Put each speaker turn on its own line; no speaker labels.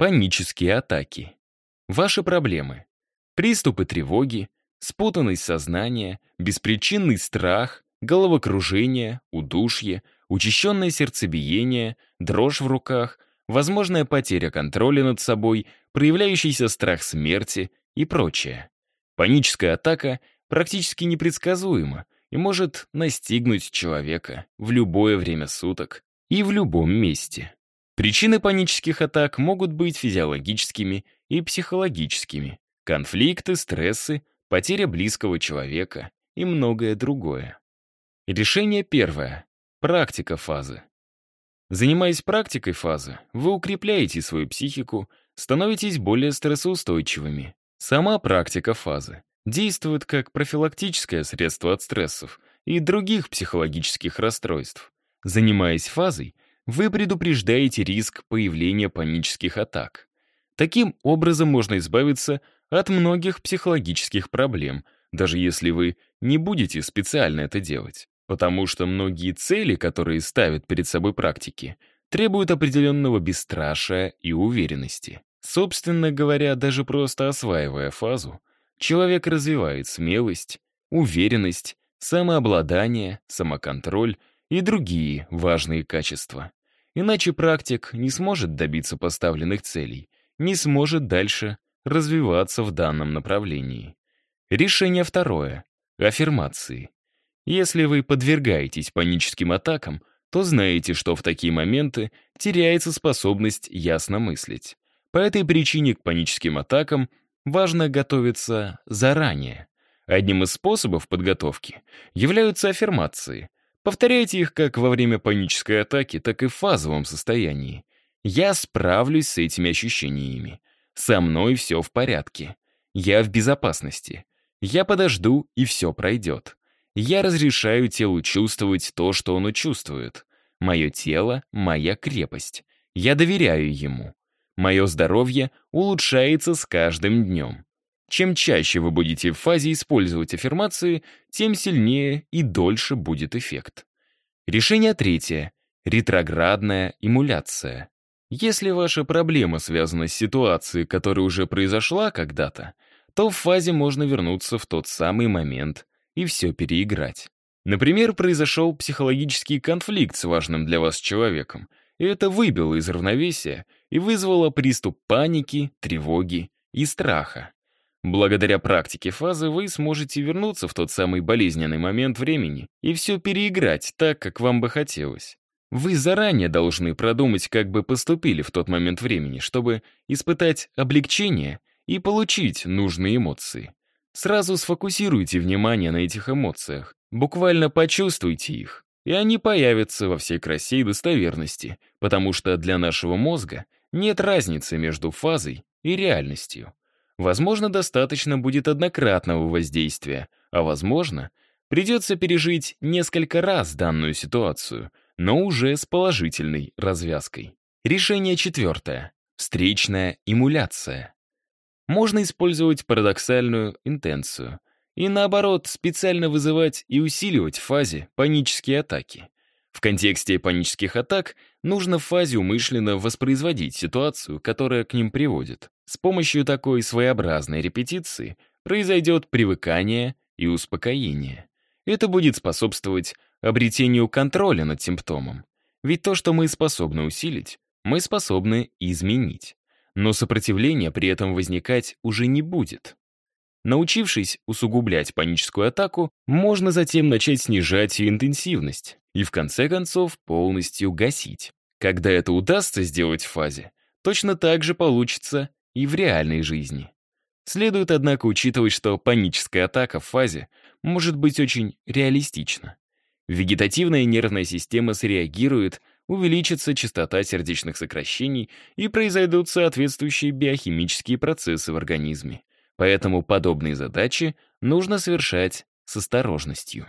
Панические атаки. Ваши проблемы. Приступы тревоги, спутанность сознания, беспричинный страх, головокружение, удушье, учащенное сердцебиение, дрожь в руках, возможная потеря контроля над собой, проявляющийся страх смерти и прочее. Паническая атака практически непредсказуема и может настигнуть человека в любое время суток и в любом месте. Причины панических атак могут быть физиологическими и психологическими. Конфликты, стрессы, потеря близкого человека и многое другое. Решение первое. Практика фазы. Занимаясь практикой фазы, вы укрепляете свою психику, становитесь более стрессоустойчивыми. Сама практика фазы действует как профилактическое средство от стрессов и других психологических расстройств. Занимаясь фазой, вы предупреждаете риск появления панических атак. Таким образом можно избавиться от многих психологических проблем, даже если вы не будете специально это делать. Потому что многие цели, которые ставят перед собой практики, требуют определенного бесстрашия и уверенности. Собственно говоря, даже просто осваивая фазу, человек развивает смелость, уверенность, самообладание, самоконтроль и другие важные качества. Иначе практик не сможет добиться поставленных целей, не сможет дальше развиваться в данном направлении. Решение второе. Аффирмации. Если вы подвергаетесь паническим атакам, то знаете, что в такие моменты теряется способность ясно мыслить. По этой причине к паническим атакам важно готовиться заранее. Одним из способов подготовки являются аффирмации — Повторяйте их как во время панической атаки, так и в фазовом состоянии. Я справлюсь с этими ощущениями. Со мной все в порядке. Я в безопасности. Я подожду, и все пройдет. Я разрешаю телу чувствовать то, что оно чувствует. Мое тело — моя крепость. Я доверяю ему. Мое здоровье улучшается с каждым днем. Чем чаще вы будете в фазе использовать аффирмации, тем сильнее и дольше будет эффект. Решение третье. Ретроградная эмуляция. Если ваша проблема связана с ситуацией, которая уже произошла когда-то, то в фазе можно вернуться в тот самый момент и все переиграть. Например, произошел психологический конфликт с важным для вас человеком, и это выбило из равновесия и вызвало приступ паники, тревоги и страха. Благодаря практике фазы вы сможете вернуться в тот самый болезненный момент времени и все переиграть так, как вам бы хотелось. Вы заранее должны продумать, как бы поступили в тот момент времени, чтобы испытать облегчение и получить нужные эмоции. Сразу сфокусируйте внимание на этих эмоциях, буквально почувствуйте их, и они появятся во всей красе и достоверности, потому что для нашего мозга нет разницы между фазой и реальностью. Возможно, достаточно будет однократного воздействия, а возможно, придется пережить несколько раз данную ситуацию, но уже с положительной развязкой. Решение четвертое. Встречная эмуляция. Можно использовать парадоксальную интенцию и, наоборот, специально вызывать и усиливать в фазе панические атаки. В контексте панических атак нужно в фазе умышленно воспроизводить ситуацию, которая к ним приводит. С помощью такой своеобразной репетиции произойдет привыкание и успокоение. Это будет способствовать обретению контроля над симптомом. Ведь то, что мы способны усилить, мы способны изменить. Но сопротивление при этом возникать уже не будет. Научившись усугублять паническую атаку, можно затем начать снижать ее интенсивность и в конце концов полностью гасить. Когда это удастся сделать в фазе, точно так же получится и в реальной жизни. Следует, однако, учитывать, что паническая атака в фазе может быть очень реалистична. Вегетативная нервная система среагирует, увеличится частота сердечных сокращений и произойдут соответствующие биохимические процессы в организме. Поэтому подобные задачи нужно совершать с осторожностью.